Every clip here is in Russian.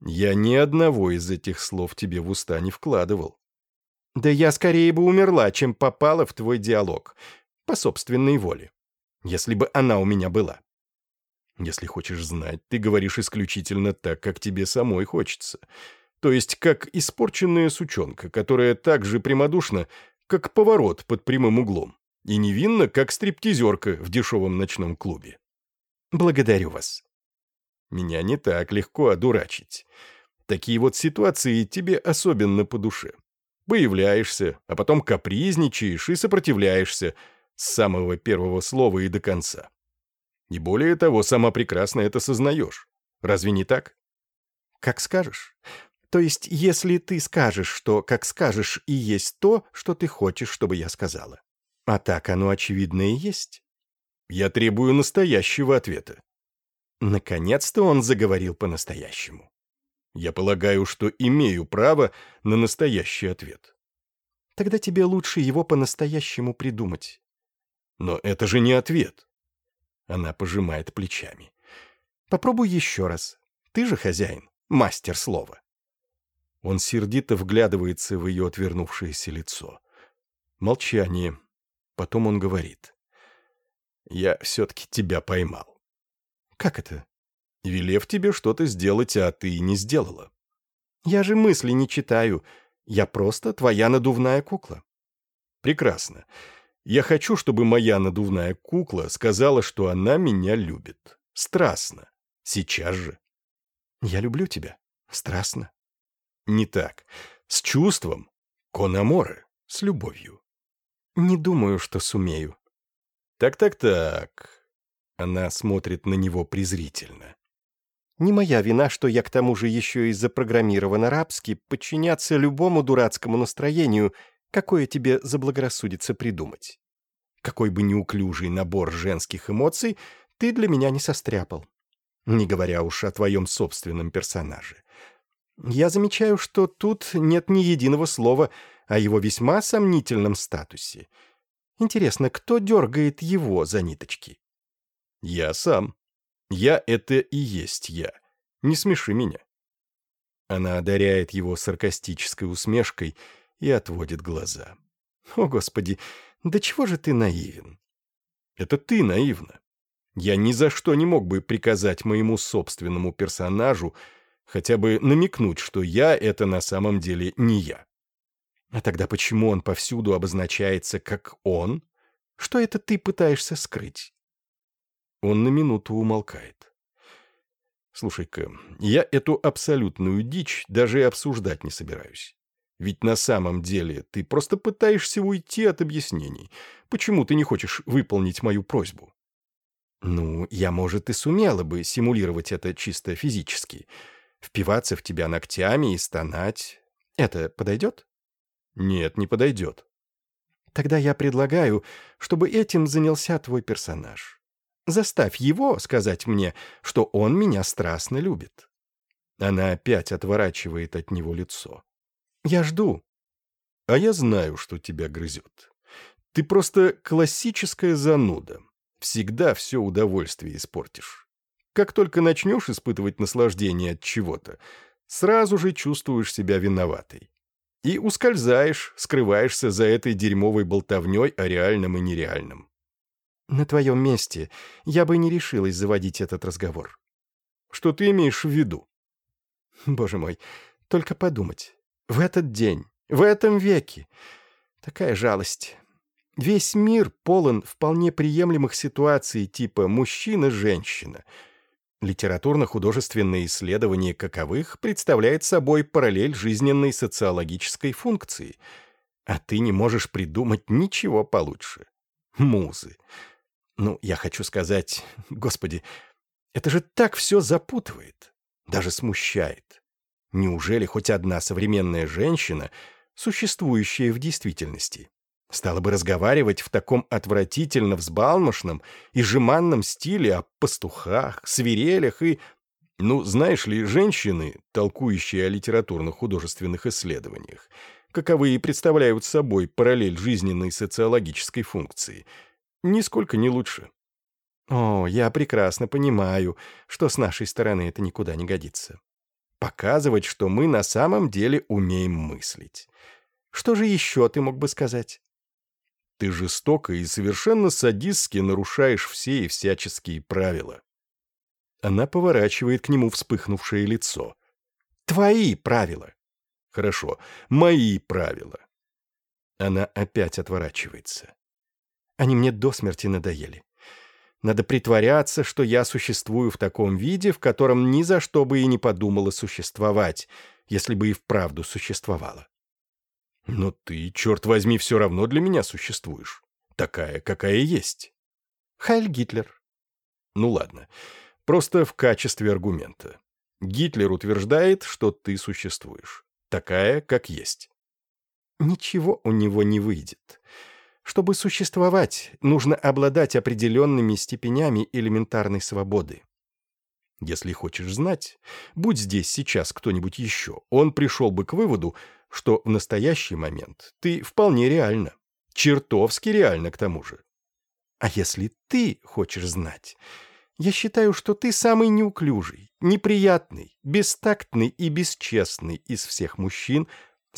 Я ни одного из этих слов тебе в уста не вкладывал. Да я скорее бы умерла, чем попала в твой диалог. По собственной воле. Если бы она у меня была. Если хочешь знать, ты говоришь исключительно так, как тебе самой хочется. То есть, как испорченная сучонка, которая так же прямодушна, как поворот под прямым углом, и невинна, как стриптизерка в дешевом ночном клубе. Благодарю вас. Меня не так легко одурачить. Такие вот ситуации тебе особенно по душе. Появляешься, а потом капризничаешь и сопротивляешься с самого первого слова и до конца. И более того, сама прекрасно это сознаешь. Разве не так? Как скажешь. То есть, если ты скажешь, что как скажешь и есть то, что ты хочешь, чтобы я сказала. А так оно очевидно и есть. Я требую настоящего ответа. Наконец-то он заговорил по-настоящему. Я полагаю, что имею право на настоящий ответ. Тогда тебе лучше его по-настоящему придумать. Но это же не ответ. Она пожимает плечами. Попробуй еще раз. Ты же хозяин, мастер слова. Он сердито вглядывается в ее отвернувшееся лицо. Молчание. Потом он говорит. «Я все-таки тебя поймал». «Как это?» «Велев тебе что-то сделать, а ты не сделала». «Я же мысли не читаю. Я просто твоя надувная кукла». «Прекрасно. Я хочу, чтобы моя надувная кукла сказала, что она меня любит. Страстно. Сейчас же». «Я люблю тебя. Страстно». «Не так. С чувством. Кономоры, С любовью». «Не думаю, что сумею». «Так-так-так. Она смотрит на него презрительно. «Не моя вина, что я к тому же еще и запрограммирован арабски подчиняться любому дурацкому настроению, какое тебе заблагорассудится придумать. Какой бы неуклюжий набор женских эмоций ты для меня не состряпал. Не говоря уж о твоем собственном персонаже. Я замечаю, что тут нет ни единого слова о его весьма сомнительном статусе. Интересно, кто дергает его за ниточки?» Я сам. Я — это и есть я. Не смеши меня. Она одаряет его саркастической усмешкой и отводит глаза. «О, Господи, да чего же ты наивен?» «Это ты наивна. Я ни за что не мог бы приказать моему собственному персонажу хотя бы намекнуть, что я — это на самом деле не я. А тогда почему он повсюду обозначается как «он»? Что это ты пытаешься скрыть?» Он на минуту умолкает. «Слушай-ка, я эту абсолютную дичь даже и обсуждать не собираюсь. Ведь на самом деле ты просто пытаешься уйти от объяснений. Почему ты не хочешь выполнить мою просьбу?» «Ну, я, может, и сумела бы симулировать это чисто физически. Впиваться в тебя ногтями и стонать. Это подойдет?» «Нет, не подойдет». «Тогда я предлагаю, чтобы этим занялся твой персонаж. Заставь его сказать мне, что он меня страстно любит». Она опять отворачивает от него лицо. «Я жду». «А я знаю, что тебя грызет. Ты просто классическая зануда. Всегда все удовольствие испортишь. Как только начнешь испытывать наслаждение от чего-то, сразу же чувствуешь себя виноватой. И ускользаешь, скрываешься за этой дерьмовой болтовней о реальном и нереальном. На твоем месте я бы не решилась заводить этот разговор. Что ты имеешь в виду? Боже мой, только подумать. В этот день, в этом веке. Такая жалость. Весь мир полон вполне приемлемых ситуаций типа «мужчина-женщина». Литературно-художественное исследование каковых представляет собой параллель жизненной социологической функции. А ты не можешь придумать ничего получше. Музы. Ну, я хочу сказать, господи, это же так все запутывает, даже смущает. Неужели хоть одна современная женщина, существующая в действительности, стала бы разговаривать в таком отвратительно взбалмошном и жеманном стиле о пастухах, свирелях и... Ну, знаешь ли, женщины, толкующие о литературно-художественных исследованиях, каковы и представляют собой параллель жизненной социологической функции, Нисколько не лучше. О, я прекрасно понимаю, что с нашей стороны это никуда не годится. Показывать, что мы на самом деле умеем мыслить. Что же еще ты мог бы сказать? Ты жестоко и совершенно садистски нарушаешь все и всяческие правила. Она поворачивает к нему вспыхнувшее лицо. Твои правила. Хорошо, мои правила. Она опять отворачивается. Они мне до смерти надоели. Надо притворяться, что я существую в таком виде, в котором ни за что бы и не подумала существовать, если бы и вправду существовала. Но ты, черт возьми, все равно для меня существуешь. Такая, какая есть. Хайль Гитлер. Ну ладно, просто в качестве аргумента. Гитлер утверждает, что ты существуешь. Такая, как есть. Ничего у него не выйдет. Чтобы существовать, нужно обладать определенными степенями элементарной свободы. Если хочешь знать, будь здесь сейчас кто-нибудь еще, он пришел бы к выводу, что в настоящий момент ты вполне реально. Чертовски реально, к тому же. А если ты хочешь знать, я считаю, что ты самый неуклюжий, неприятный, бестактный и бесчестный из всех мужчин,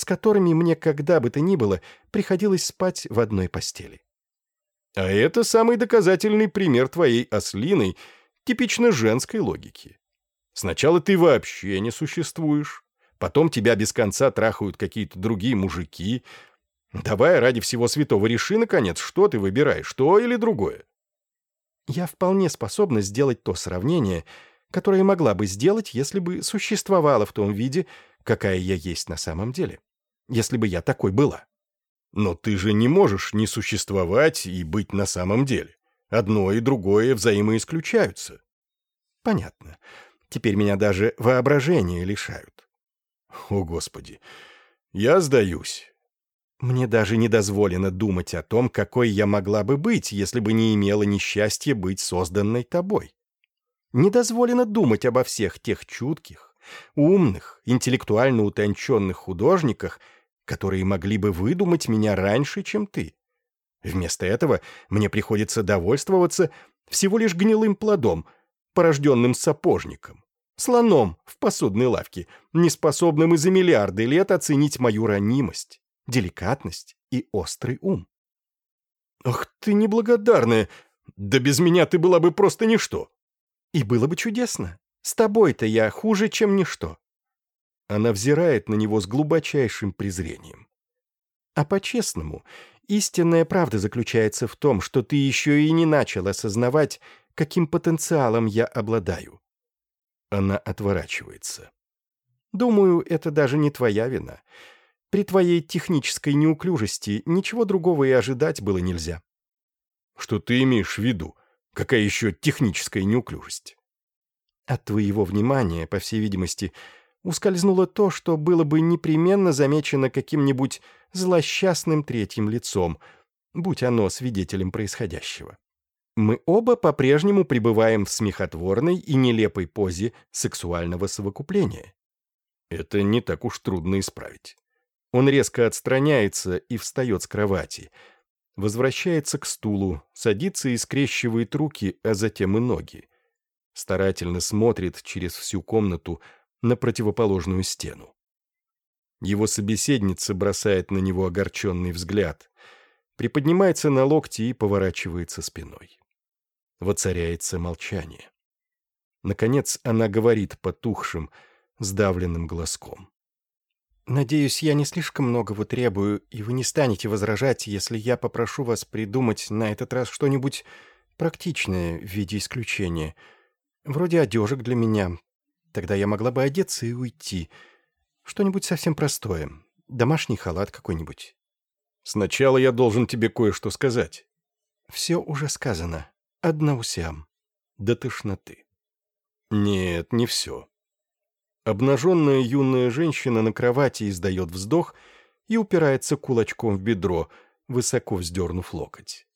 с которыми мне когда бы то ни было приходилось спать в одной постели. А это самый доказательный пример твоей ослиной, типично женской логики. Сначала ты вообще не существуешь, потом тебя без конца трахают какие-то другие мужики. Давай ради всего святого реши, наконец, что ты выбираешь, то или другое. Я вполне способна сделать то сравнение, которое могла бы сделать, если бы существовала в том виде, какая я есть на самом деле если бы я такой была. Но ты же не можешь не существовать и быть на самом деле. Одно и другое взаимоисключаются. Понятно. Теперь меня даже воображение лишают. О, Господи! Я сдаюсь. Мне даже не дозволено думать о том, какой я могла бы быть, если бы не имела несчастья быть созданной тобой. Не дозволено думать обо всех тех чутких, умных, интеллектуально утонченных художниках, которые могли бы выдумать меня раньше, чем ты. Вместо этого мне приходится довольствоваться всего лишь гнилым плодом, порожденным сапожником, слоном в посудной лавке, неспособным и за миллиарды лет оценить мою ранимость, деликатность и острый ум. «Ах ты неблагодарная! Да без меня ты была бы просто ничто!» «И было бы чудесно. С тобой-то я хуже, чем ничто. Она взирает на него с глубочайшим презрением. А по-честному, истинная правда заключается в том, что ты еще и не начал осознавать, каким потенциалом я обладаю. Она отворачивается. Думаю, это даже не твоя вина. При твоей технической неуклюжести ничего другого и ожидать было нельзя. Что ты имеешь в виду? Какая еще техническая неуклюжесть? От твоего внимания, по всей видимости, ускользнуло то, что было бы непременно замечено каким-нибудь злосчастным третьим лицом, будь оно свидетелем происходящего. Мы оба по-прежнему пребываем в смехотворной и нелепой позе сексуального совокупления. Это не так уж трудно исправить. Он резко отстраняется и встает с кровати, возвращается к стулу, садится и скрещивает руки, а затем и ноги. Старательно смотрит через всю комнату, на противоположную стену. Его собеседница бросает на него огорченный взгляд, приподнимается на локти и поворачивается спиной. Воцаряется молчание. Наконец она говорит потухшим, сдавленным глазком. «Надеюсь, я не слишком многого требую, и вы не станете возражать, если я попрошу вас придумать на этот раз что-нибудь практичное в виде исключения, вроде одежек для меня, Тогда я могла бы одеться и уйти. Что-нибудь совсем простое. Домашний халат какой-нибудь. Сначала я должен тебе кое-что сказать. Все уже сказано. Одна усям. До тошноты. Нет, не все. Обнаженная юная женщина на кровати издает вздох и упирается кулачком в бедро, высоко вздернув локоть.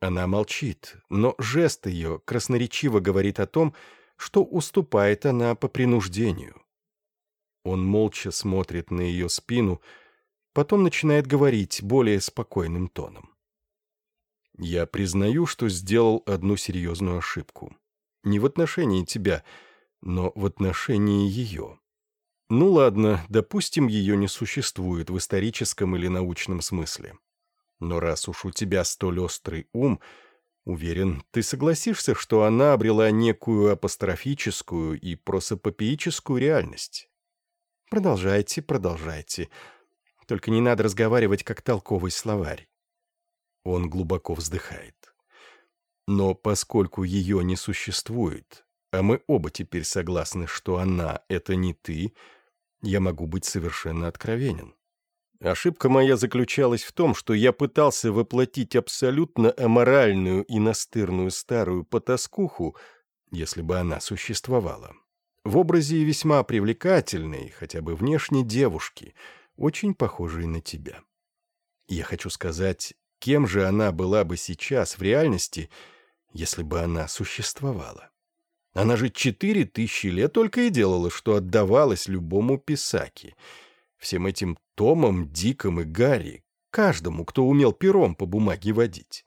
Она молчит, но жест ее красноречиво говорит о том, что уступает она по принуждению. Он молча смотрит на ее спину, потом начинает говорить более спокойным тоном. «Я признаю, что сделал одну серьезную ошибку. Не в отношении тебя, но в отношении ее. Ну ладно, допустим, ее не существует в историческом или научном смысле. Но раз уж у тебя столь острый ум, — Уверен, ты согласишься, что она обрела некую апострофическую и просопопиическую реальность. Продолжайте, продолжайте. Только не надо разговаривать, как толковый словарь. Он глубоко вздыхает. Но поскольку ее не существует, а мы оба теперь согласны, что она — это не ты, я могу быть совершенно откровенен. Ошибка моя заключалась в том, что я пытался воплотить абсолютно аморальную и настырную старую потаскуху, если бы она существовала, в образе весьма привлекательной, хотя бы внешне девушки, очень похожей на тебя. Я хочу сказать, кем же она была бы сейчас в реальности, если бы она существовала? Она же четыре тысячи лет только и делала, что отдавалась любому писаке — всем этим Томом, Диком и Гарри, каждому, кто умел пером по бумаге водить.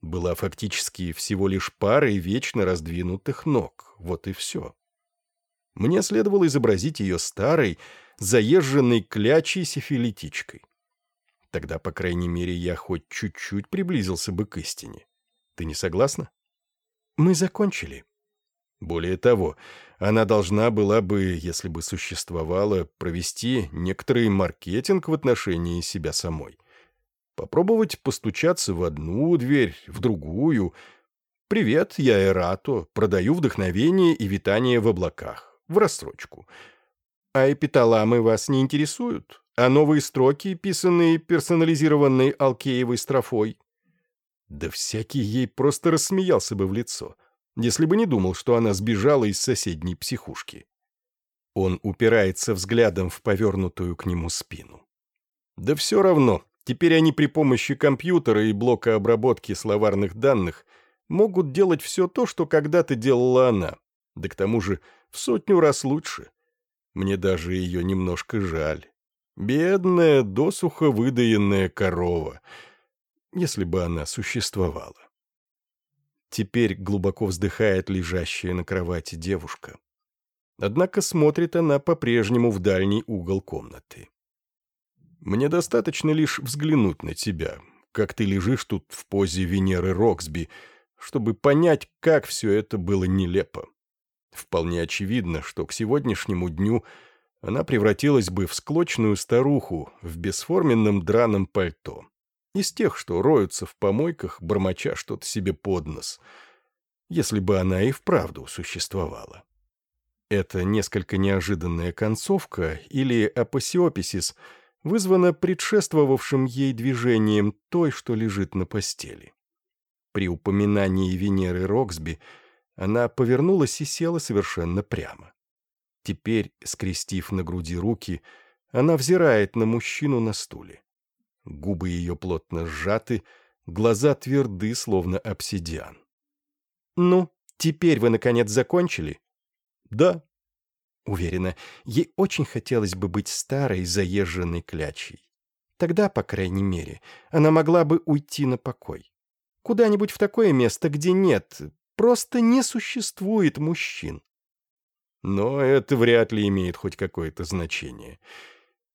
Была фактически всего лишь парой вечно раздвинутых ног, вот и все. Мне следовало изобразить ее старой, заезженной клячей сифилитичкой. Тогда, по крайней мере, я хоть чуть-чуть приблизился бы к истине. Ты не согласна? «Мы закончили», более того, она должна была бы, если бы существовала, провести некоторый маркетинг в отношении себя самой. Попробовать постучаться в одну дверь, в другую. «Привет, я Эрато, продаю вдохновение и витание в облаках, в рассрочку». А эпиталамы вас не интересуют? А новые строки, писанные персонализированной Алкеевой строфой? Да всякий ей просто рассмеялся бы в лицо. — если бы не думал, что она сбежала из соседней психушки. Он упирается взглядом в повернутую к нему спину. Да все равно, теперь они при помощи компьютера и блока обработки словарных данных могут делать все то, что когда-то делала она, да к тому же в сотню раз лучше. Мне даже ее немножко жаль. Бедная, досухо выдаенная корова, если бы она существовала. Теперь глубоко вздыхает лежащая на кровати девушка. Однако смотрит она по-прежнему в дальний угол комнаты. «Мне достаточно лишь взглянуть на тебя, как ты лежишь тут в позе Венеры Роксби, чтобы понять, как все это было нелепо. Вполне очевидно, что к сегодняшнему дню она превратилась бы в склочную старуху в бесформенном драном пальто. Из тех, что роются в помойках, бормоча что-то себе под нос. Если бы она и вправду существовала. Эта несколько неожиданная концовка, или апосиописис, вызвана предшествовавшим ей движением той, что лежит на постели. При упоминании Венеры Роксби она повернулась и села совершенно прямо. Теперь, скрестив на груди руки, она взирает на мужчину на стуле губы ее плотно сжаты, глаза тверды, словно обсидиан. «Ну, теперь вы, наконец, закончили?» «Да». Уверена, ей очень хотелось бы быть старой, заезженной клячей. Тогда, по крайней мере, она могла бы уйти на покой. Куда-нибудь в такое место, где нет, просто не существует мужчин. Но это вряд ли имеет хоть какое-то значение.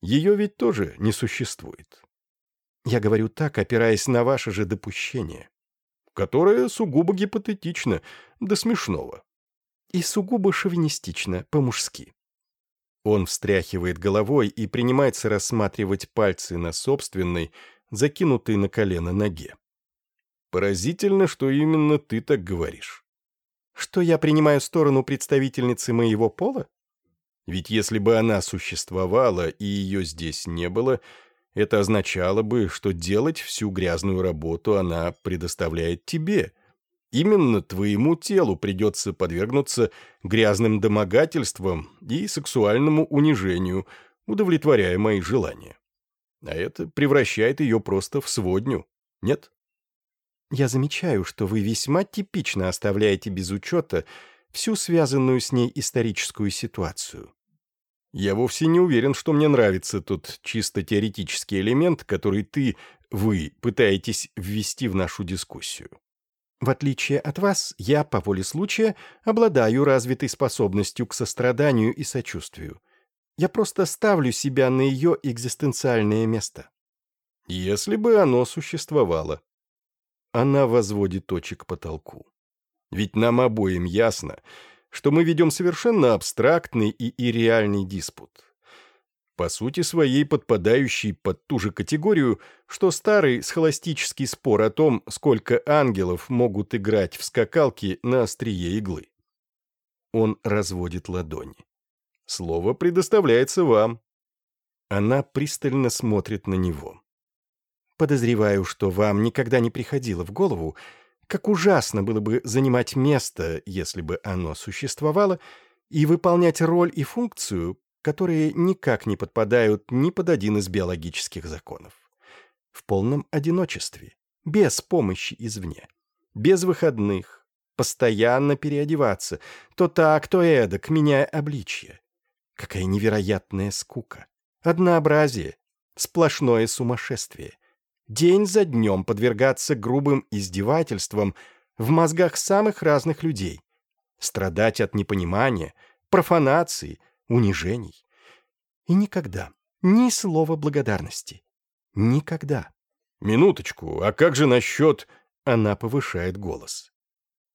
Ее ведь тоже не существует. Я говорю так, опираясь на ваше же допущение. Которое сугубо гипотетично, до смешного. И сугубо шовинистично, по-мужски. Он встряхивает головой и принимается рассматривать пальцы на собственной, закинутой на колено ноге. Поразительно, что именно ты так говоришь. Что я принимаю сторону представительницы моего пола? Ведь если бы она существовала и ее здесь не было, это означало бы, что делать всю грязную работу она предоставляет тебе. Именно твоему телу придется подвергнуться грязным домогательствам и сексуальному унижению, удовлетворяя мои желания. А это превращает ее просто в сводню, нет? Я замечаю, что вы весьма типично оставляете без учета всю связанную с ней историческую ситуацию. Я вовсе не уверен, что мне нравится тот чисто теоретический элемент, который ты, вы, пытаетесь ввести в нашу дискуссию. В отличие от вас, я, по воле случая, обладаю развитой способностью к состраданию и сочувствию. Я просто ставлю себя на ее экзистенциальное место. Если бы оно существовало. Она возводит точек потолку. Ведь нам обоим ясно, что мы ведем совершенно абстрактный и ирреальный диспут. По сути своей подпадающий под ту же категорию, что старый схоластический спор о том, сколько ангелов могут играть в скакалки на острие иглы. Он разводит ладони. Слово предоставляется вам. Она пристально смотрит на него. Подозреваю, что вам никогда не приходило в голову, как ужасно было бы занимать место, если бы оно существовало, и выполнять роль и функцию, которые никак не подпадают ни под один из биологических законов. В полном одиночестве, без помощи извне, без выходных, постоянно переодеваться, то так, то эдак, меняя обличье. Какая невероятная скука, однообразие, сплошное сумасшествие день за днем подвергаться грубым издевательствам в мозгах самых разных людей, страдать от непонимания, профанации, унижений. И никогда, ни слова благодарности. Никогда. «Минуточку, а как же насчет...» Она повышает голос.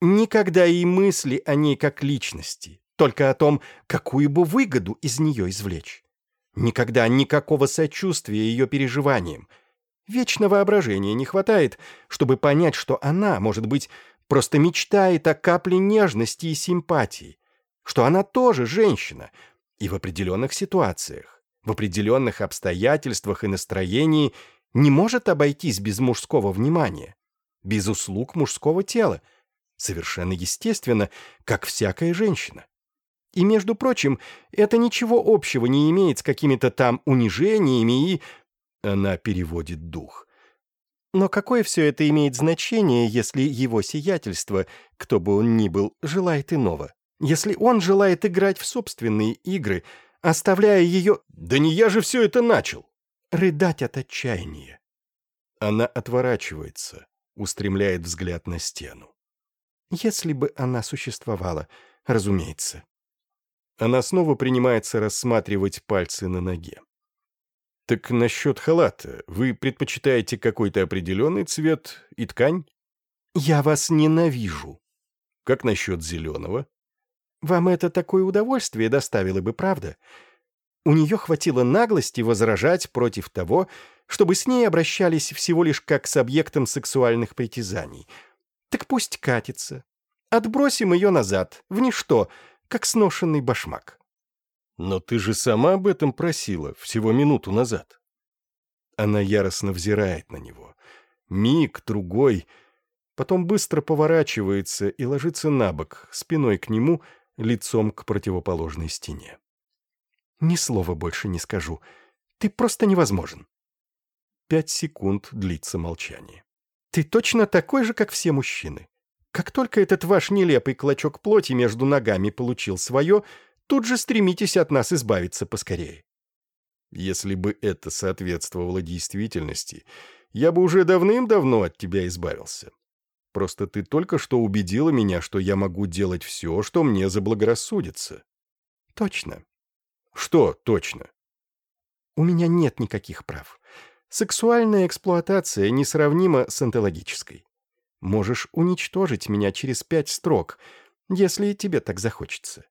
«Никогда и мысли о ней как личности, только о том, какую бы выгоду из нее извлечь. Никогда никакого сочувствия ее переживаниям, Вечно воображения не хватает, чтобы понять, что она, может быть, просто мечтает о капле нежности и симпатии, что она тоже женщина, и в определенных ситуациях, в определенных обстоятельствах и настроении не может обойтись без мужского внимания, без услуг мужского тела, совершенно естественно, как всякая женщина. И, между прочим, это ничего общего не имеет с какими-то там унижениями и она переводит дух. Но какое все это имеет значение, если его сиятельство, кто бы он ни был, желает иного? Если он желает играть в собственные игры, оставляя ее... «Да не я же все это начал!» Рыдать от отчаяния. Она отворачивается, устремляет взгляд на стену. Если бы она существовала, разумеется. Она снова принимается рассматривать пальцы на ноге. Так насчет халата. Вы предпочитаете какой-то определенный цвет и ткань? Я вас ненавижу. Как насчет зеленого? Вам это такое удовольствие доставило бы, правда? У нее хватило наглости возражать против того, чтобы с ней обращались всего лишь как с объектом сексуальных притязаний. Так пусть катится. Отбросим ее назад, в ничто, как сношенный башмак. «Но ты же сама об этом просила всего минуту назад». Она яростно взирает на него. Миг, другой. Потом быстро поворачивается и ложится на бок, спиной к нему, лицом к противоположной стене. «Ни слова больше не скажу. Ты просто невозможен». Пять секунд длится молчание. «Ты точно такой же, как все мужчины. Как только этот ваш нелепый клочок плоти между ногами получил свое, — тут же стремитесь от нас избавиться поскорее. Если бы это соответствовало действительности, я бы уже давным-давно от тебя избавился. Просто ты только что убедила меня, что я могу делать все, что мне заблагорассудится. Точно. Что точно? У меня нет никаких прав. Сексуальная эксплуатация несравнима с онтологической. Можешь уничтожить меня через пять строк, если тебе так захочется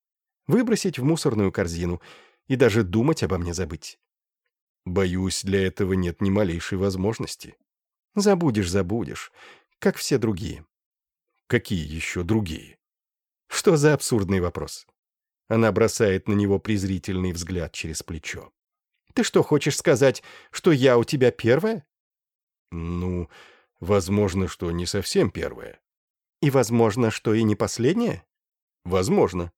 выбросить в мусорную корзину и даже думать обо мне забыть. Боюсь, для этого нет ни малейшей возможности. Забудешь, забудешь, как все другие. Какие еще другие? Что за абсурдный вопрос? Она бросает на него презрительный взгляд через плечо. Ты что, хочешь сказать, что я у тебя первая? Ну, возможно, что не совсем первая. И возможно, что и не последняя? Возможно.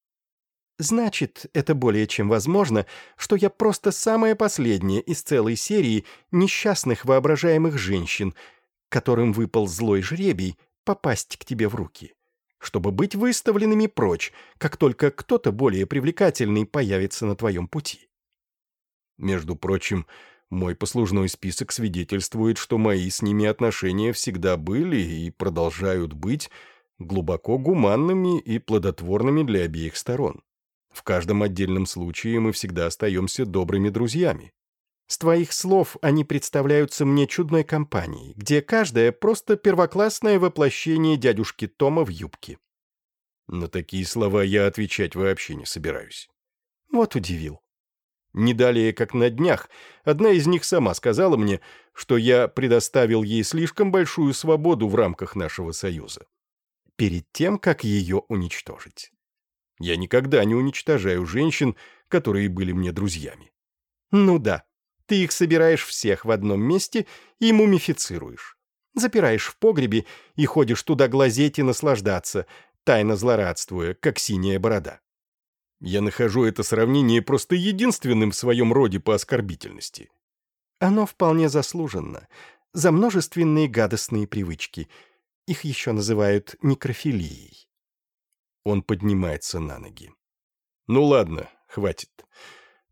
Значит, это более чем возможно, что я просто самая последняя из целой серии несчастных воображаемых женщин, которым выпал злой жребий попасть к тебе в руки, чтобы быть выставленными прочь, как только кто-то более привлекательный появится на твоем пути. Между прочим, мой послужной список свидетельствует, что мои с ними отношения всегда были и продолжают быть глубоко гуманными и плодотворными для обеих сторон. В каждом отдельном случае мы всегда остаемся добрыми друзьями. С твоих слов они представляются мне чудной компанией, где каждая просто первоклассное воплощение дядюшки Тома в юбке. На такие слова я отвечать вообще не собираюсь. Вот удивил. Не далее, как на днях, одна из них сама сказала мне, что я предоставил ей слишком большую свободу в рамках нашего союза. Перед тем, как ее уничтожить. Я никогда не уничтожаю женщин, которые были мне друзьями. Ну да, ты их собираешь всех в одном месте и мумифицируешь. Запираешь в погребе и ходишь туда глазеть и наслаждаться, тайно злорадствуя, как синяя борода. Я нахожу это сравнение просто единственным в своем роде по оскорбительности. Оно вполне заслуженно. За множественные гадостные привычки. Их еще называют некрофилией. Он поднимается на ноги. «Ну ладно, хватит.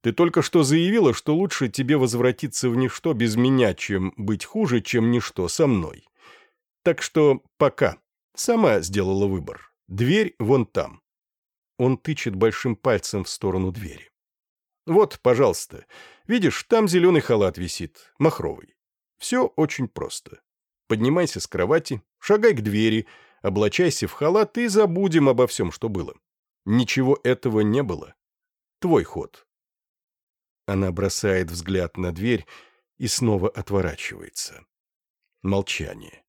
Ты только что заявила, что лучше тебе возвратиться в ничто без меня, чем быть хуже, чем ничто со мной. Так что пока. Сама сделала выбор. Дверь вон там». Он тычет большим пальцем в сторону двери. «Вот, пожалуйста. Видишь, там зеленый халат висит, махровый. Все очень просто. Поднимайся с кровати, шагай к двери, — облачайся в халат и забудем обо всем, что было. Ничего этого не было. Твой ход. Она бросает взгляд на дверь и снова отворачивается. Молчание.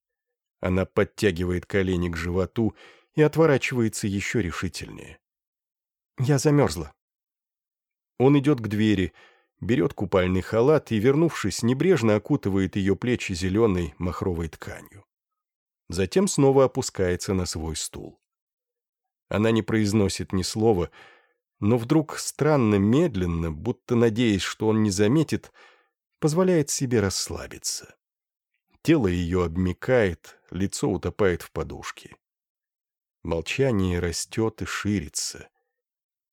Она подтягивает колени к животу и отворачивается еще решительнее. «Я замерзла». Он идет к двери, берет купальный халат и, вернувшись, небрежно окутывает ее плечи зеленой махровой тканью затем снова опускается на свой стул. Она не произносит ни слова, но вдруг странно медленно, будто надеясь, что он не заметит, позволяет себе расслабиться. Тело ее обмикает, лицо утопает в подушке. Молчание растет и ширится.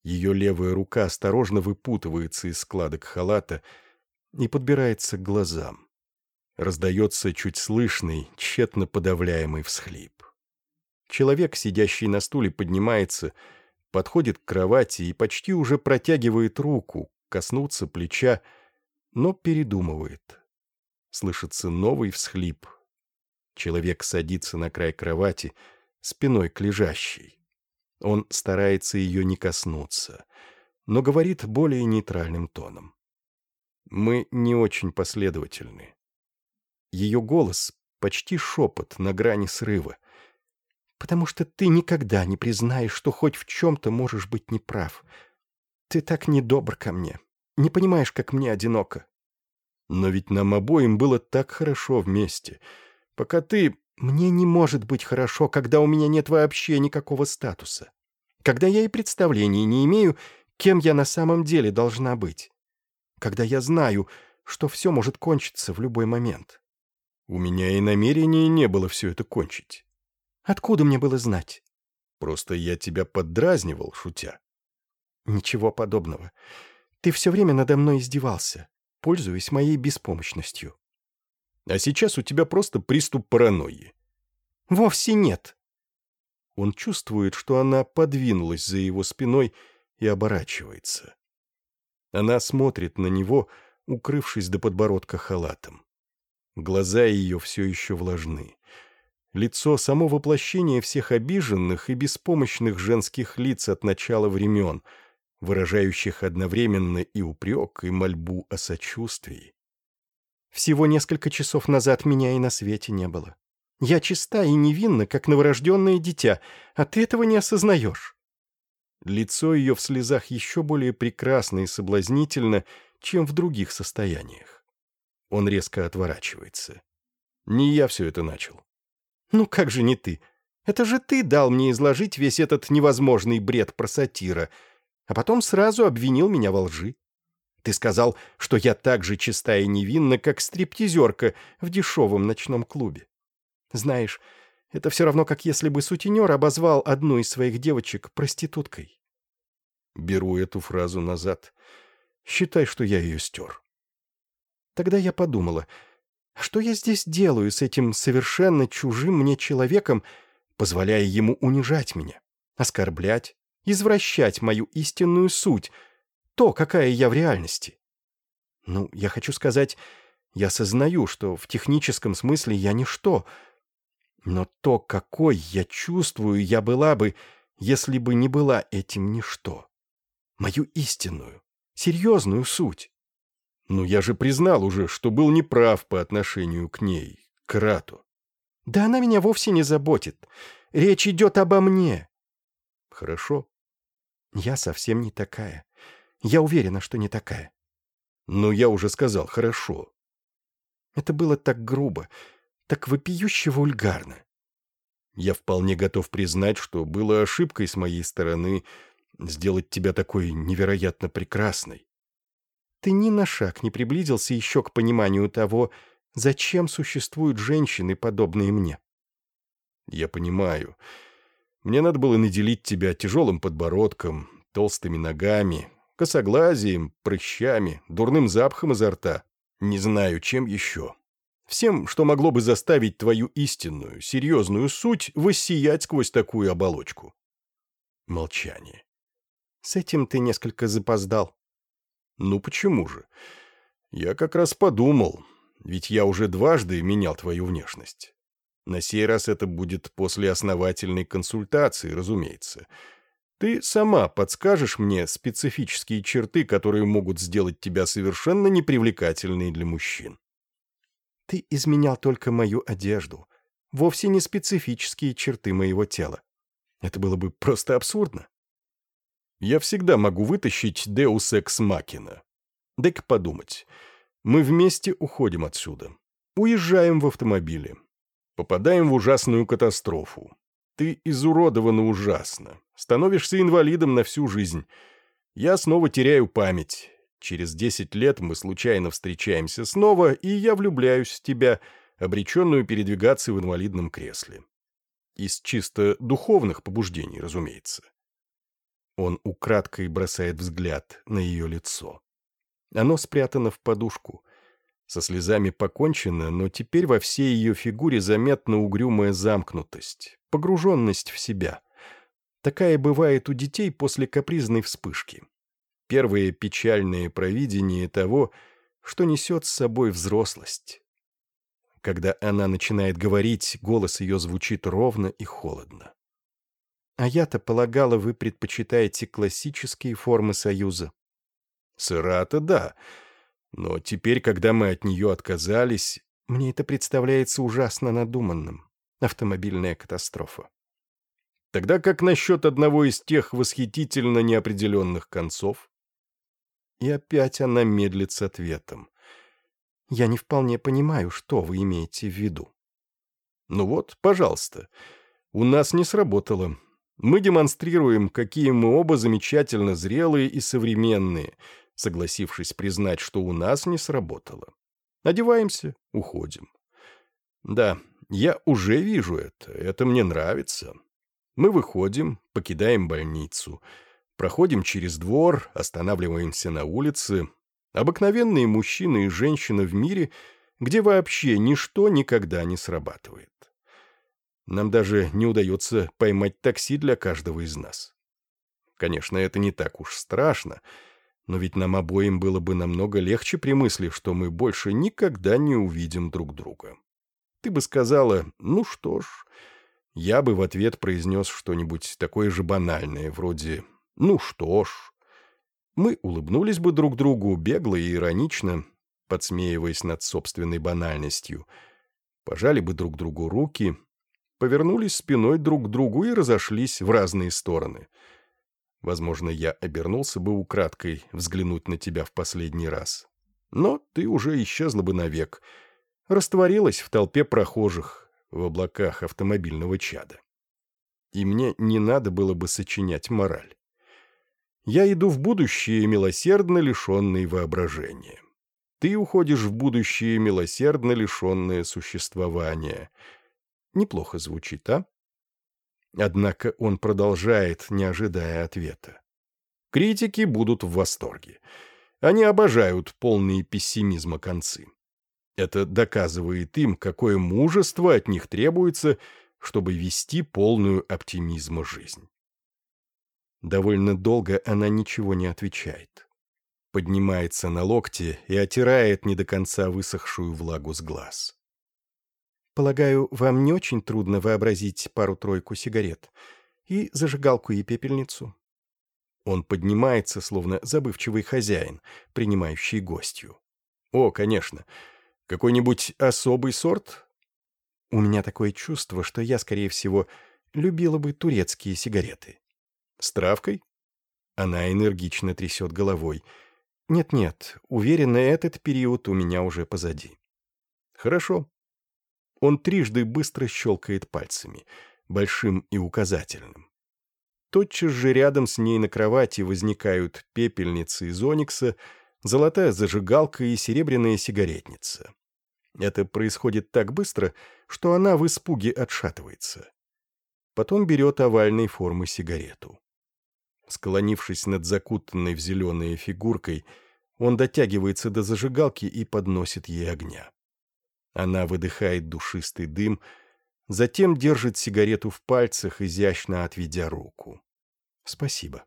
Ее левая рука осторожно выпутывается из складок халата и подбирается к глазам. Раздается чуть слышный, тщетно подавляемый всхлип. Человек, сидящий на стуле, поднимается, подходит к кровати и почти уже протягивает руку, коснуться плеча, но передумывает. Слышится новый всхлип. Человек садится на край кровати, спиной к лежащей. Он старается ее не коснуться, но говорит более нейтральным тоном. «Мы не очень последовательны. Ее голос — почти шепот на грани срыва. «Потому что ты никогда не признаешь, что хоть в чем-то можешь быть неправ. Ты так недобр ко мне. Не понимаешь, как мне одиноко». «Но ведь нам обоим было так хорошо вместе. Пока ты...» «Мне не может быть хорошо, когда у меня нет вообще никакого статуса. Когда я и представления не имею, кем я на самом деле должна быть. Когда я знаю, что все может кончиться в любой момент. У меня и намерения не было все это кончить. Откуда мне было знать? Просто я тебя поддразнивал, шутя. Ничего подобного. Ты все время надо мной издевался, пользуясь моей беспомощностью. А сейчас у тебя просто приступ паранойи. Вовсе нет. Он чувствует, что она подвинулась за его спиной и оборачивается. Она смотрит на него, укрывшись до подбородка халатом. Глаза ее все еще влажны. Лицо — само воплощение всех обиженных и беспомощных женских лиц от начала времен, выражающих одновременно и упрек, и мольбу о сочувствии. «Всего несколько часов назад меня и на свете не было. Я чиста и невинна, как новорожденное дитя, а ты этого не осознаешь». Лицо ее в слезах еще более прекрасно и соблазнительно, чем в других состояниях. Он резко отворачивается. Не я все это начал. Ну как же не ты? Это же ты дал мне изложить весь этот невозможный бред про сатира, а потом сразу обвинил меня во лжи. Ты сказал, что я так же чиста и невинна, как стриптизерка в дешевом ночном клубе. Знаешь, это все равно, как если бы сутенер обозвал одну из своих девочек проституткой. Беру эту фразу назад. Считай, что я ее стер. Тогда я подумала, что я здесь делаю с этим совершенно чужим мне человеком, позволяя ему унижать меня, оскорблять, извращать мою истинную суть, то, какая я в реальности. Ну, я хочу сказать, я сознаю, что в техническом смысле я ничто, но то, какой я чувствую, я была бы, если бы не была этим ничто. Мою истинную, серьезную суть. Но я же признал уже, что был неправ по отношению к ней, к Рату. Да она меня вовсе не заботит. Речь идет обо мне. Хорошо. Я совсем не такая. Я уверена, что не такая. Но я уже сказал «хорошо». Это было так грубо, так вопиюще вульгарно. Я вполне готов признать, что было ошибкой с моей стороны сделать тебя такой невероятно прекрасной ты ни на шаг не приблизился еще к пониманию того, зачем существуют женщины, подобные мне. Я понимаю. Мне надо было наделить тебя тяжелым подбородком, толстыми ногами, косоглазием, прыщами, дурным запахом изо рта. Не знаю, чем еще. Всем, что могло бы заставить твою истинную, серьезную суть воссиять сквозь такую оболочку. Молчание. С этим ты несколько запоздал. «Ну почему же? Я как раз подумал, ведь я уже дважды менял твою внешность. На сей раз это будет после основательной консультации, разумеется. Ты сама подскажешь мне специфические черты, которые могут сделать тебя совершенно непривлекательной для мужчин». «Ты изменял только мою одежду, вовсе не специфические черты моего тела. Это было бы просто абсурдно». Я всегда могу вытащить Деус Экс Макина. Дай-ка подумать. Мы вместе уходим отсюда. Уезжаем в автомобиле. Попадаем в ужасную катастрофу. Ты изуродована ужасно. Становишься инвалидом на всю жизнь. Я снова теряю память. Через 10 лет мы случайно встречаемся снова, и я влюбляюсь в тебя, обреченную передвигаться в инвалидном кресле. Из чисто духовных побуждений, разумеется. Он украдкой бросает взгляд на ее лицо. Оно спрятано в подушку. Со слезами покончено, но теперь во всей ее фигуре заметна угрюмая замкнутость, погруженность в себя. Такая бывает у детей после капризной вспышки. первые печальные провидения того, что несет с собой взрослость. Когда она начинает говорить, голос ее звучит ровно и холодно. А я-то полагала, вы предпочитаете классические формы союза. Сыра, то да. Но теперь, когда мы от нее отказались, мне это представляется ужасно надуманным. Автомобильная катастрофа. Тогда как насчет одного из тех восхитительно неопределенных концов? И опять она медлит с ответом. Я не вполне понимаю, что вы имеете в виду. Ну вот, пожалуйста. У нас не сработало. Мы демонстрируем, какие мы оба замечательно зрелые и современные, согласившись признать, что у нас не сработало. Одеваемся, уходим. Да, я уже вижу это, это мне нравится. Мы выходим, покидаем больницу, проходим через двор, останавливаемся на улице. Обыкновенные мужчины и женщины в мире, где вообще ничто никогда не срабатывает. Нам даже не удается поймать такси для каждого из нас. Конечно, это не так уж страшно, но ведь нам обоим было бы намного легче при мысли, что мы больше никогда не увидим друг друга. Ты бы сказала «ну что ж», я бы в ответ произнес что-нибудь такое же банальное, вроде «ну что ж». Мы улыбнулись бы друг другу бегло и иронично, подсмеиваясь над собственной банальностью, пожали бы друг другу руки, повернулись спиной друг к другу и разошлись в разные стороны. Возможно, я обернулся бы украдкой взглянуть на тебя в последний раз. Но ты уже исчезла бы навек, растворилась в толпе прохожих, в облаках автомобильного чада. И мне не надо было бы сочинять мораль. Я иду в будущее, милосердно лишенное воображения. Ты уходишь в будущее, милосердно лишенное существования — Неплохо звучит, а? Однако он продолжает, не ожидая ответа. Критики будут в восторге. Они обожают полные пессимизма концы. Это доказывает им, какое мужество от них требуется, чтобы вести полную оптимизма жизнь. Довольно долго она ничего не отвечает. Поднимается на локти и отирает не до конца высохшую влагу с глаз. Полагаю, вам не очень трудно вообразить пару-тройку сигарет и зажигалку и пепельницу. Он поднимается, словно забывчивый хозяин, принимающий гостью. О, конечно. Какой-нибудь особый сорт? У меня такое чувство, что я, скорее всего, любила бы турецкие сигареты. С травкой? Она энергично трясет головой. Нет-нет, уверена, этот период у меня уже позади. Хорошо, он трижды быстро щелкает пальцами, большим и указательным. Тотчас же рядом с ней на кровати возникают пепельницы из оникса, золотая зажигалка и серебряная сигаретница. Это происходит так быстро, что она в испуге отшатывается. Потом берет овальной формы сигарету. Склонившись над закутанной в зеленые фигуркой, он дотягивается до зажигалки и подносит ей огня. Она выдыхает душистый дым, затем держит сигарету в пальцах, изящно отведя руку. «Спасибо».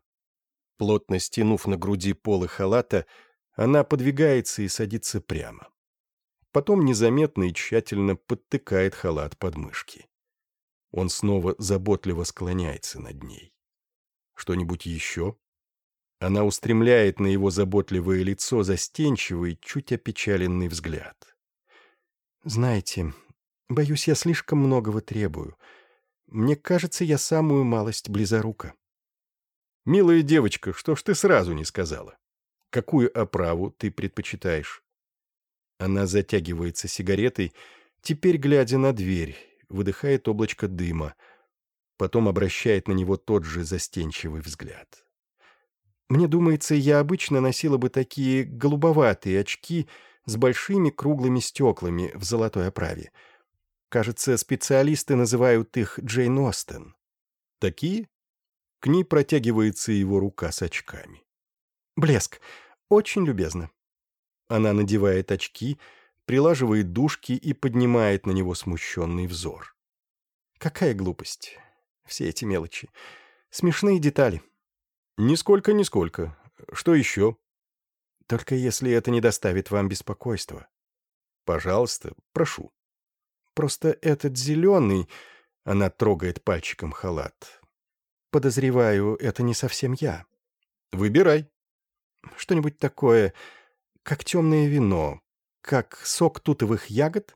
Плотно стянув на груди полы халата, она подвигается и садится прямо. Потом незаметно и тщательно подтыкает халат под мышки. Он снова заботливо склоняется над ней. «Что-нибудь еще?» Она устремляет на его заботливое лицо застенчивый, чуть опечаленный взгляд. «Знаете, боюсь, я слишком многого требую. Мне кажется, я самую малость близорука». «Милая девочка, что ж ты сразу не сказала? Какую оправу ты предпочитаешь?» Она затягивается сигаретой, теперь глядя на дверь, выдыхает облачко дыма, потом обращает на него тот же застенчивый взгляд. «Мне думается, я обычно носила бы такие голубоватые очки», с большими круглыми стеклами в золотой оправе. Кажется, специалисты называют их Джейн Остен. Такие? К ней протягивается его рука с очками. Блеск. Очень любезно. Она надевает очки, прилаживает дужки и поднимает на него смущенный взор. Какая глупость. Все эти мелочи. Смешные детали. Нисколько-нисколько. Что еще? Только если это не доставит вам беспокойства. Пожалуйста, прошу. Просто этот зеленый... Она трогает пальчиком халат. Подозреваю, это не совсем я. Выбирай. Что-нибудь такое, как темное вино, как сок тутовых ягод.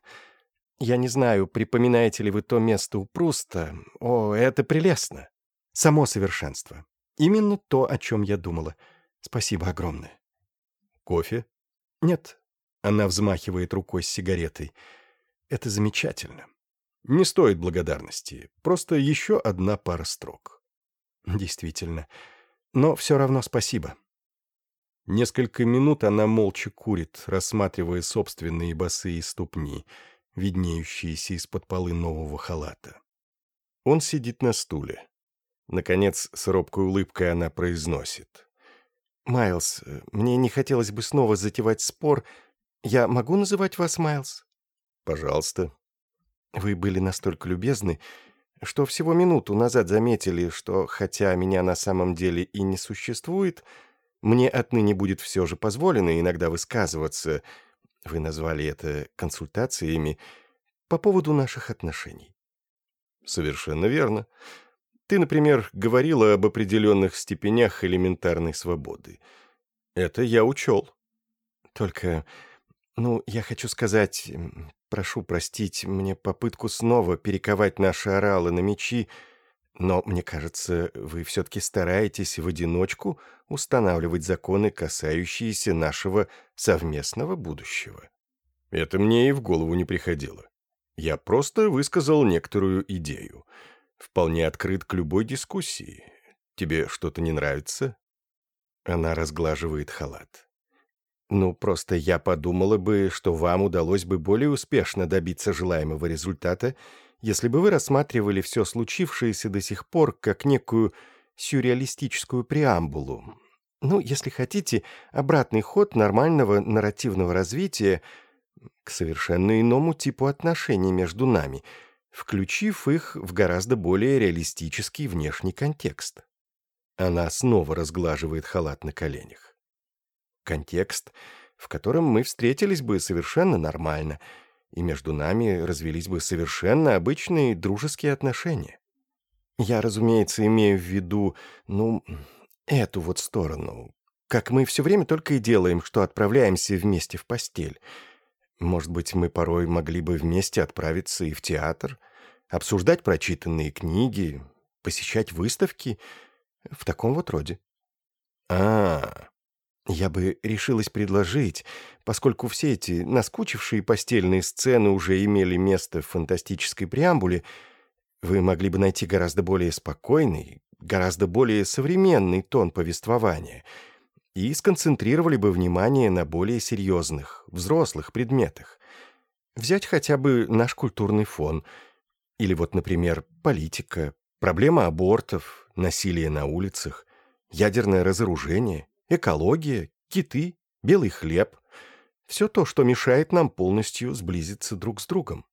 Я не знаю, припоминаете ли вы то место у Пруста. О, это прелестно. Само совершенство. Именно то, о чем я думала. Спасибо огромное. Кофе? Нет. Она взмахивает рукой с сигаретой. Это замечательно. Не стоит благодарности. Просто еще одна пара строк. Действительно. Но все равно спасибо. Несколько минут она молча курит, рассматривая собственные босые ступни, виднеющиеся из-под полы нового халата. Он сидит на стуле. Наконец, с робкой улыбкой она произносит. «Майлз, э, мне не хотелось бы снова затевать спор. Я могу называть вас Майлз?» «Пожалуйста». «Вы были настолько любезны, что всего минуту назад заметили, что, хотя меня на самом деле и не существует, мне отныне будет все же позволено иногда высказываться, вы назвали это консультациями, по поводу наших отношений». «Совершенно верно. Ты, например, говорила об определенных степенях элементарной свободы. Это я учел. Только, ну, я хочу сказать, прошу простить мне попытку снова перековать наши оралы на мечи, но, мне кажется, вы все-таки стараетесь в одиночку устанавливать законы, касающиеся нашего совместного будущего. Это мне и в голову не приходило. Я просто высказал некоторую идею — вполне открыт к любой дискуссии. Тебе что-то не нравится?» Она разглаживает халат. «Ну, просто я подумала бы, что вам удалось бы более успешно добиться желаемого результата, если бы вы рассматривали все случившееся до сих пор как некую сюрреалистическую преамбулу. Ну, если хотите, обратный ход нормального нарративного развития к совершенно иному типу отношений между нами — включив их в гораздо более реалистический внешний контекст. Она снова разглаживает халат на коленях. Контекст, в котором мы встретились бы совершенно нормально, и между нами развелись бы совершенно обычные дружеские отношения. Я, разумеется, имею в виду, ну, эту вот сторону, как мы все время только и делаем, что отправляемся вместе в постель — может быть, мы порой могли бы вместе отправиться и в театр, обсуждать прочитанные книги, посещать выставки в таком вот роде. А, -а, -а. я бы решилась предложить, поскольку все эти наскучившие постельные сцены уже имели место в фантастической преамбуле, вы могли бы найти гораздо более спокойный, гораздо более современный тон повествования — и сконцентрировали бы внимание на более серьезных, взрослых предметах. Взять хотя бы наш культурный фон, или вот, например, политика, проблема абортов, насилие на улицах, ядерное разоружение, экология, киты, белый хлеб. Все то, что мешает нам полностью сблизиться друг с другом.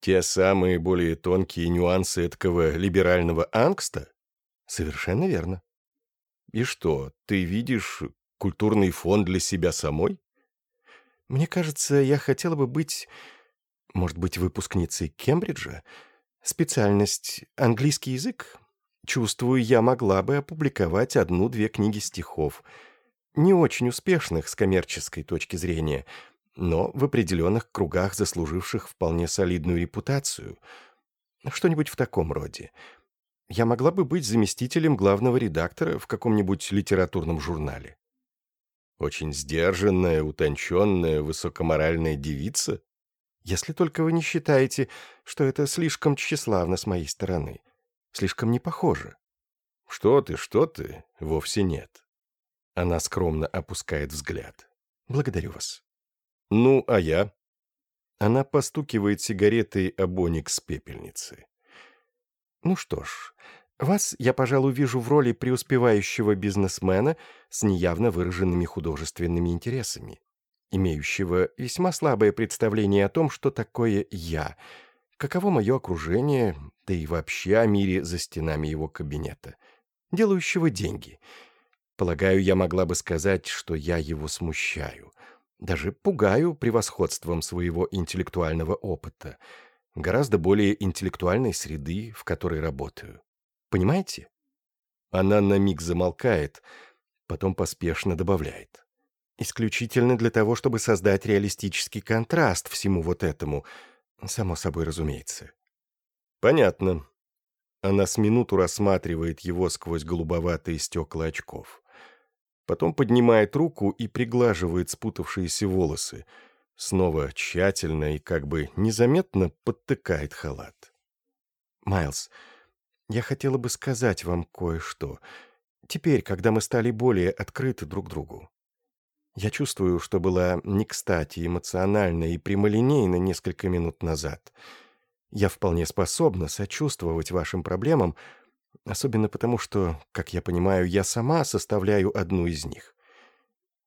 Те самые более тонкие нюансы этого либерального ангста? Совершенно верно. И что, ты видишь культурный фон для себя самой? Мне кажется, я хотела бы быть, может быть, выпускницей Кембриджа? Специальность — английский язык. Чувствую, я могла бы опубликовать одну-две книги стихов. Не очень успешных с коммерческой точки зрения, но в определенных кругах заслуживших вполне солидную репутацию. Что-нибудь в таком роде — я могла бы быть заместителем главного редактора в каком-нибудь литературном журнале. Очень сдержанная, утонченная, высокоморальная девица? Если только вы не считаете, что это слишком тщеславно с моей стороны. Слишком не похоже. Что ты, что ты? Вовсе нет. Она скромно опускает взгляд. Благодарю вас. Ну, а я? Она постукивает сигаретой обоник с пепельницы. Ну что ж, вас я, пожалуй, вижу в роли преуспевающего бизнесмена с неявно выраженными художественными интересами, имеющего весьма слабое представление о том, что такое «я», каково мое окружение, да и вообще о мире за стенами его кабинета, делающего деньги. Полагаю, я могла бы сказать, что я его смущаю, даже пугаю превосходством своего интеллектуального опыта — гораздо более интеллектуальной среды, в которой работаю. Понимаете? Она на миг замолкает, потом поспешно добавляет. Исключительно для того, чтобы создать реалистический контраст всему вот этому. Само собой разумеется. Понятно. Она с минуту рассматривает его сквозь голубоватые стекла очков. Потом поднимает руку и приглаживает спутавшиеся волосы — Снова тщательно и как бы незаметно подтыкает халат. «Майлз, я хотела бы сказать вам кое-что. Теперь, когда мы стали более открыты друг другу. Я чувствую, что была не кстати эмоционально и прямолинейно несколько минут назад. Я вполне способна сочувствовать вашим проблемам, особенно потому что, как я понимаю, я сама составляю одну из них.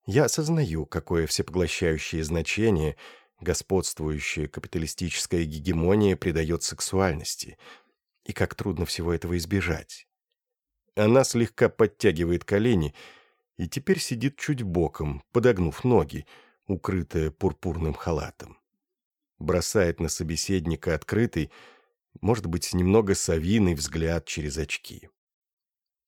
Я осознаю, какое всепоглощающее значение господствующая капиталистическая гегемония придает сексуальности, и как трудно всего этого избежать. Она слегка подтягивает колени и теперь сидит чуть боком, подогнув ноги, укрытая пурпурным халатом. Бросает на собеседника открытый, может быть, немного совиный взгляд через очки.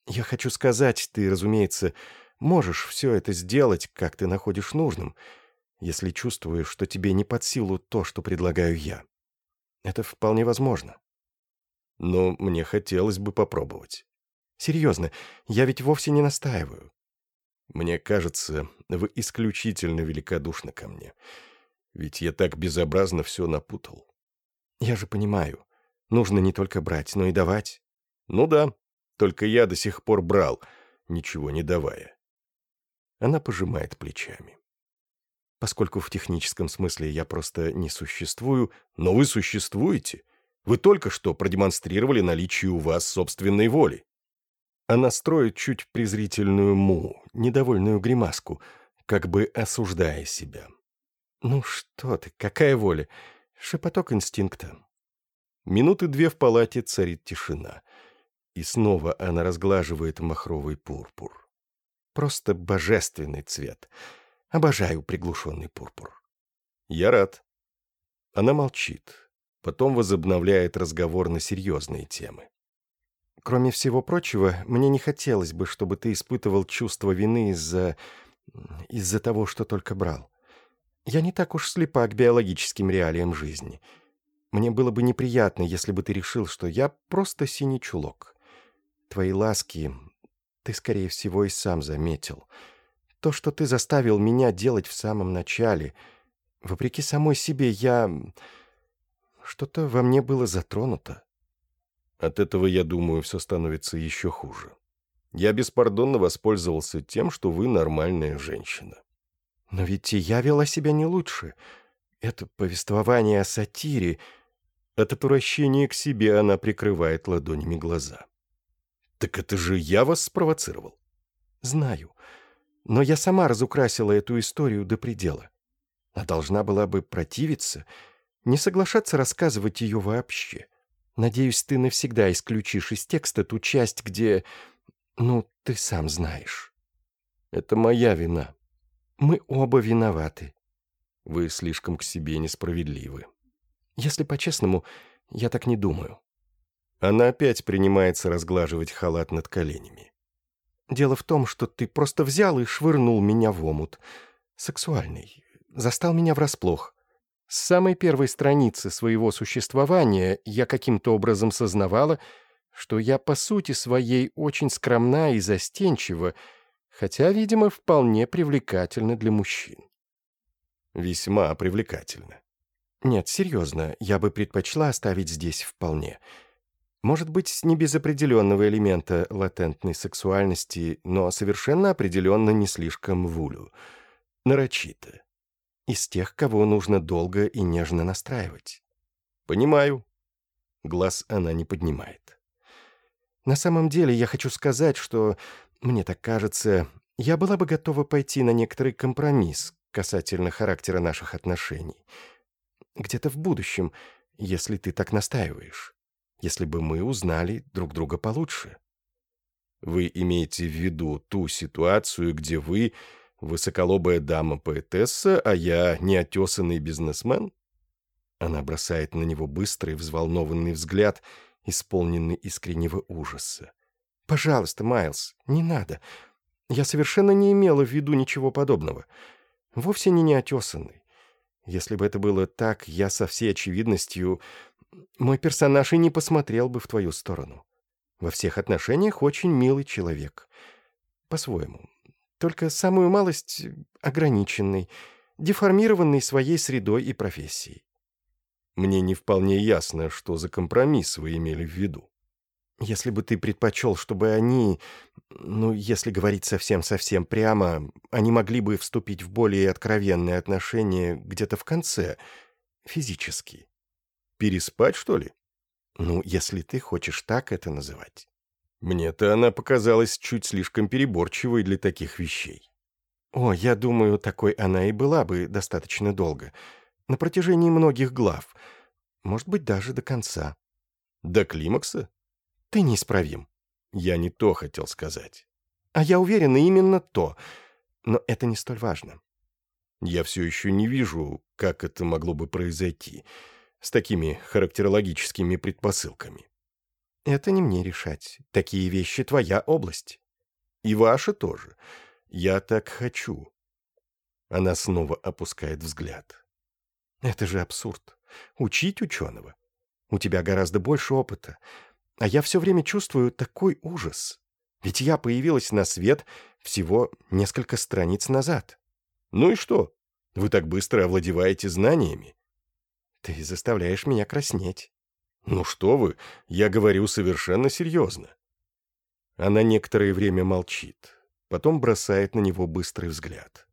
«Я хочу сказать, ты, разумеется, — можешь все это сделать, как ты находишь нужным, если чувствуешь, что тебе не под силу то, что предлагаю я. Это вполне возможно. Но мне хотелось бы попробовать. Серьезно, я ведь вовсе не настаиваю. Мне кажется, вы исключительно великодушны ко мне. Ведь я так безобразно все напутал. Я же понимаю. Нужно не только брать, но и давать. Ну да, только я до сих пор брал, ничего не давая. Она пожимает плечами. Поскольку в техническом смысле я просто не существую, но вы существуете. Вы только что продемонстрировали наличие у вас собственной воли. Она строит чуть презрительную му, недовольную гримаску, как бы осуждая себя. «Ну что ты, какая воля? Шепоток инстинкта». Минуты две в палате царит тишина. И снова она разглаживает махровый пурпур. Просто божественный цвет. Обожаю приглушенный пурпур. Я рад. Она молчит. Потом возобновляет разговор на серьезные темы. Кроме всего прочего, мне не хотелось бы, чтобы ты испытывал чувство вины из-за... из-за того, что только брал. Я не так уж слепа к биологическим реалиям жизни. Мне было бы неприятно, если бы ты решил, что я просто синий чулок. Твои ласки, ты, скорее всего, и сам заметил. То, что ты заставил меня делать в самом начале. Вопреки самой себе я... Что-то во мне было затронуто. От этого, я думаю, все становится еще хуже. Я беспардонно воспользовался тем, что вы нормальная женщина. Но ведь и я вела себя не лучше. Это повествование о сатире... От отвращения к себе она прикрывает ладонями глаза. «Так это же я вас спровоцировал». «Знаю. Но я сама разукрасила эту историю до предела. А должна была бы противиться, не соглашаться рассказывать ее вообще. Надеюсь, ты навсегда исключишь из текста ту часть, где... Ну, ты сам знаешь». «Это моя вина». «Мы оба виноваты». «Вы слишком к себе несправедливы». «Если по-честному, я так не думаю». Она опять принимается разглаживать халат над коленями. «Дело в том, что ты просто взял и швырнул меня в омут. Сексуальный. Застал меня врасплох. С самой первой страницы своего существования я каким-то образом сознавала, что я по сути своей очень скромна и застенчива, хотя, видимо, вполне привлекательна для мужчин. Весьма привлекательна. Нет, серьезно, я бы предпочла оставить здесь вполне. Может быть, не без определенного элемента латентной сексуальности, но совершенно определенно не слишком вулю. Нарочито. Из тех, кого нужно долго и нежно настраивать. «Понимаю». Глаз она не поднимает. «На самом деле я хочу сказать, что, мне так кажется, я была бы готова пойти на некоторый компромисс касательно характера наших отношений. Где-то в будущем, если ты так настаиваешь» если бы мы узнали друг друга получше. Вы имеете в виду ту ситуацию, где вы высоколобая дама-поэтесса, а я неотесанный бизнесмен? Она бросает на него быстрый, взволнованный взгляд, исполненный искреннего ужаса. «Пожалуйста, Майлз, не надо. Я совершенно не имела в виду ничего подобного. Вовсе не неотесанный. Если бы это было так, я со всей очевидностью мой персонаж и не посмотрел бы в твою сторону. Во всех отношениях очень милый человек. По-своему. Только самую малость ограниченный, деформированный своей средой и профессией. Мне не вполне ясно, что за компромисс вы имели в виду. Если бы ты предпочел, чтобы они, ну, если говорить совсем-совсем прямо, они могли бы вступить в более откровенные отношения где-то в конце, физически. Переспать, что ли? Ну, если ты хочешь так это называть. Мне-то она показалась чуть слишком переборчивой для таких вещей. О, я думаю, такой она и была бы достаточно долго. На протяжении многих глав. Может быть, даже до конца. До климакса? Ты неисправим. Я не то хотел сказать. А я уверен, именно то. Но это не столь важно. Я все еще не вижу, как это могло бы произойти с такими характерологическими предпосылками. «Это не мне решать. Такие вещи — твоя область». «И ваша тоже. Я так хочу». Она снова опускает взгляд. «Это же абсурд. Учить ученого. У тебя гораздо больше опыта. А я все время чувствую такой ужас. Ведь я появилась на свет всего несколько страниц назад». «Ну и что? Вы так быстро овладеваете знаниями. «Ты заставляешь меня краснеть». «Ну что вы, я говорю совершенно серьезно». Она некоторое время молчит, потом бросает на него быстрый взгляд.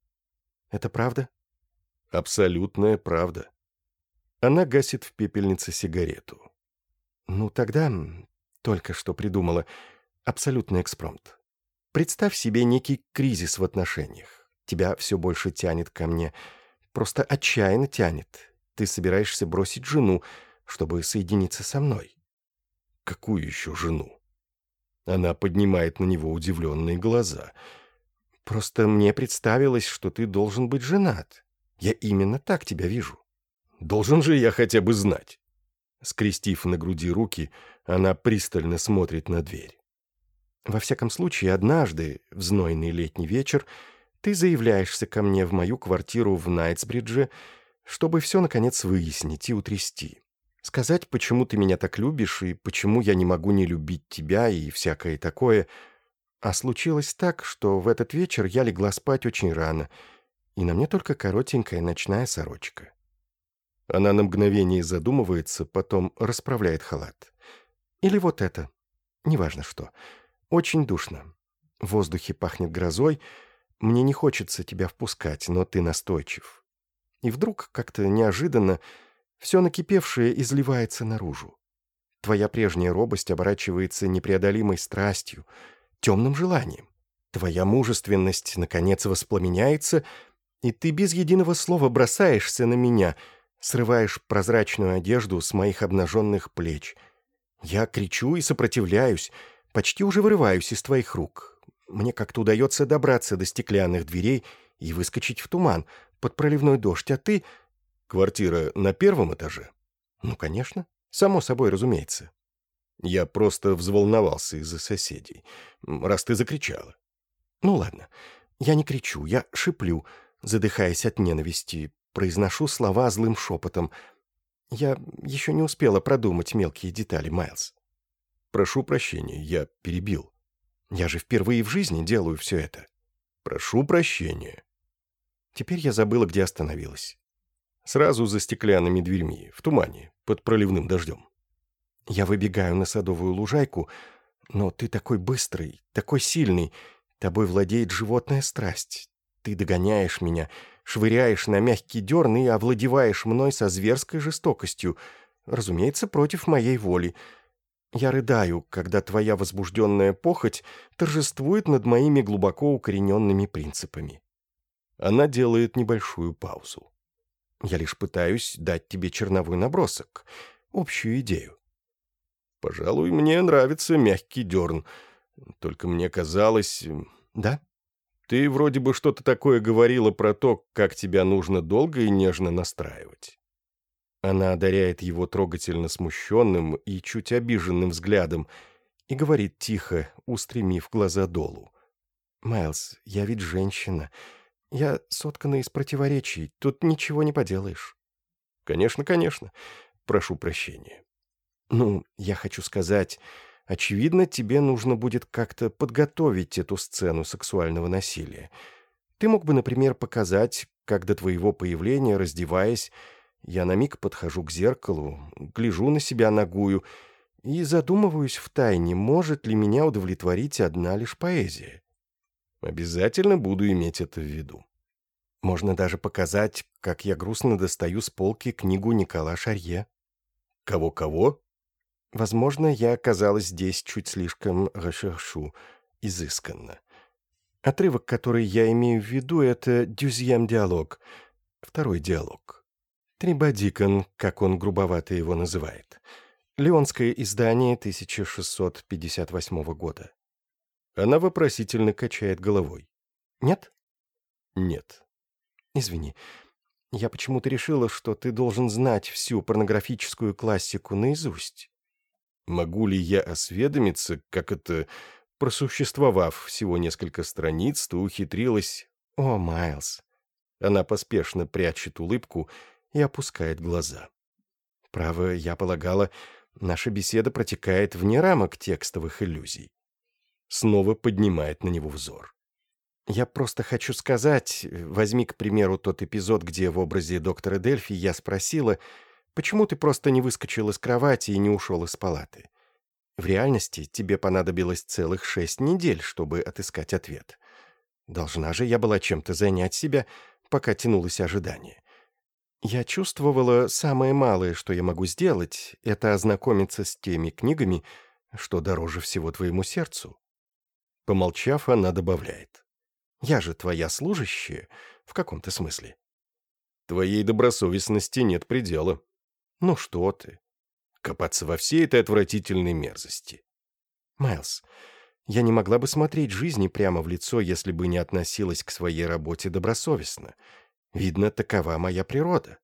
«Это правда?» «Абсолютная правда». Она гасит в пепельнице сигарету. «Ну тогда, только что придумала, абсолютный экспромт. Представь себе некий кризис в отношениях. Тебя все больше тянет ко мне. Просто отчаянно тянет ты собираешься бросить жену, чтобы соединиться со мной». «Какую еще жену?» Она поднимает на него удивленные глаза. «Просто мне представилось, что ты должен быть женат. Я именно так тебя вижу». «Должен же я хотя бы знать». Скрестив на груди руки, она пристально смотрит на дверь. «Во всяком случае, однажды, в знойный летний вечер, ты заявляешься ко мне в мою квартиру в Найтсбридже, — чтобы все, наконец, выяснить и утрясти. Сказать, почему ты меня так любишь и почему я не могу не любить тебя и всякое такое. А случилось так, что в этот вечер я легла спать очень рано, и на мне только коротенькая ночная сорочка. Она на мгновение задумывается, потом расправляет халат. Или вот это. Неважно что. Очень душно. В воздухе пахнет грозой. Мне не хочется тебя впускать, но ты настойчив. И вдруг, как-то неожиданно, все накипевшее изливается наружу. Твоя прежняя робость оборачивается непреодолимой страстью, темным желанием. Твоя мужественность, наконец, воспламеняется, и ты без единого слова бросаешься на меня, срываешь прозрачную одежду с моих обнаженных плеч. Я кричу и сопротивляюсь, почти уже вырываюсь из твоих рук. Мне как-то удается добраться до стеклянных дверей и выскочить в туман — под проливной дождь, а ты...» «Квартира на первом этаже?» «Ну, конечно. Само собой, разумеется». Я просто взволновался из-за соседей, раз ты закричала. «Ну ладно, я не кричу, я шиплю, задыхаясь от ненависти, произношу слова злым шепотом. Я еще не успела продумать мелкие детали, Майлз». «Прошу прощения, я перебил. Я же впервые в жизни делаю все это». «Прошу прощения». Теперь я забыла, где остановилась. Сразу за стеклянными дверьми, в тумане, под проливным дождем. Я выбегаю на садовую лужайку, но ты такой быстрый, такой сильный, тобой владеет животная страсть. Ты догоняешь меня, швыряешь на мягкий дерн и овладеваешь мной со зверской жестокостью, разумеется, против моей воли. Я рыдаю, когда твоя возбужденная похоть торжествует над моими глубоко укорененными принципами. Она делает небольшую паузу. «Я лишь пытаюсь дать тебе черновой набросок, общую идею». «Пожалуй, мне нравится мягкий дерн. Только мне казалось...» эм, «Да?» «Ты вроде бы что-то такое говорила про то, как тебя нужно долго и нежно настраивать». Она одаряет его трогательно смущенным и чуть обиженным взглядом и говорит тихо, устремив глаза долу. «Майлз, я ведь женщина. Я соткана из противоречий, тут ничего не поделаешь». «Конечно, конечно. Прошу прощения». «Ну, я хочу сказать, очевидно, тебе нужно будет как-то подготовить эту сцену сексуального насилия. Ты мог бы, например, показать, как до твоего появления, раздеваясь, я на миг подхожу к зеркалу, гляжу на себя ногую и задумываюсь втайне, может ли меня удовлетворить одна лишь поэзия. Обязательно буду иметь это в виду. Можно даже показать, как я грустно достаю с полки книгу Никола Шарье. Кого-кого? Возможно, я оказалась здесь чуть слишком расшершу, изысканно. Отрывок, который я имею в виду, это «Дюзьям диалог», второй диалог. «Трибадикон», как он грубовато его называет. Леонское издание 1658 года. Она вопросительно качает головой. «Нет?» «Нет». «Извини, я почему-то решила, что ты должен знать всю порнографическую классику наизусть». «Могу ли я осведомиться, как это...» Просуществовав всего несколько страниц, ты ухитрилась... «О, Майлз!» Она поспешно прячет улыбку и опускает глаза. «Право, я полагала, наша беседа протекает вне рамок текстовых иллюзий». Снова поднимает на него взор. «Я просто хочу сказать, э, возьми, к примеру, тот эпизод, где в образе доктора Дельфи я спросила, почему ты просто не выскочил из кровати и не ушел из палаты? В реальности тебе понадобилось целых шесть недель, чтобы отыскать ответ. Должна же я была чем-то занять себя, пока тянулось ожидание. Я чувствовала самое малое, что я могу сделать, это ознакомиться с теми книгами, что дороже всего твоему сердцу, Помолчав, она добавляет. «Я же твоя служащая, в каком-то смысле». «Твоей добросовестности нет предела». «Ну что ты?» «Копаться во всей этой отвратительной мерзости». «Майлз, я не могла бы смотреть жизни прямо в лицо, если бы не относилась к своей работе добросовестно. Видно, такова моя природа.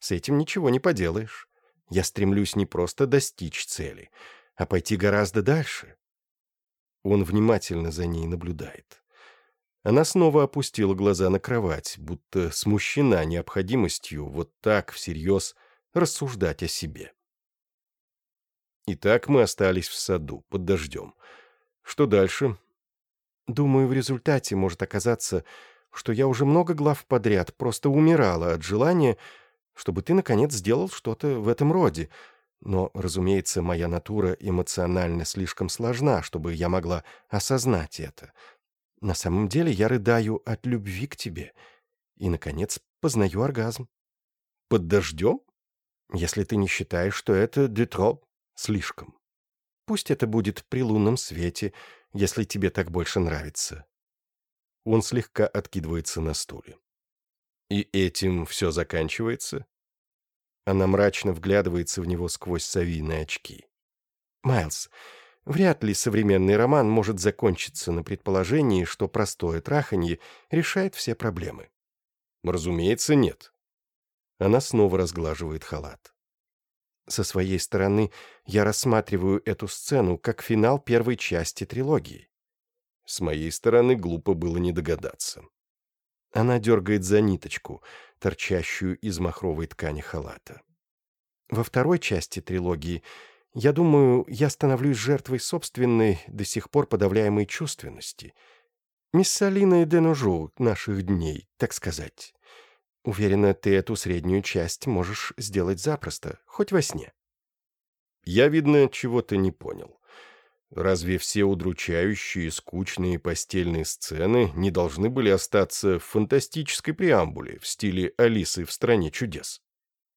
С этим ничего не поделаешь. Я стремлюсь не просто достичь цели, а пойти гораздо дальше, он внимательно за ней наблюдает. Она снова опустила глаза на кровать, будто смущена необходимостью вот так всерьез рассуждать о себе. Итак, мы остались в саду, под дождем. Что дальше? Думаю, в результате может оказаться, что я уже много глав подряд просто умирала от желания, чтобы ты, наконец, сделал что-то в этом роде — но, разумеется, моя натура эмоционально слишком сложна, чтобы я могла осознать это. На самом деле я рыдаю от любви к тебе. И, наконец, познаю оргазм. Под дождем? Если ты не считаешь, что это детро слишком. Пусть это будет при лунном свете, если тебе так больше нравится. Он слегка откидывается на стуле. И этим все заканчивается? Она мрачно вглядывается в него сквозь совиные очки. «Майлз, вряд ли современный роман может закончиться на предположении, что простое траханье решает все проблемы». «Разумеется, нет». Она снова разглаживает халат. Со своей стороны, я рассматриваю эту сцену как финал первой части трилогии. С моей стороны, глупо было не догадаться. Она дергает за ниточку, торчащую из махровой ткани халата. Во второй части трилогии, я думаю, я становлюсь жертвой собственной, до сих пор подавляемой чувственности. Мисс Алина и Денужу наших дней, так сказать. Уверена, ты эту среднюю часть можешь сделать запросто, хоть во сне. Я, видно, чего-то не понял. Разве все удручающие, скучные постельные сцены не должны были остаться в фантастической преамбуле в стиле «Алисы в стране чудес»?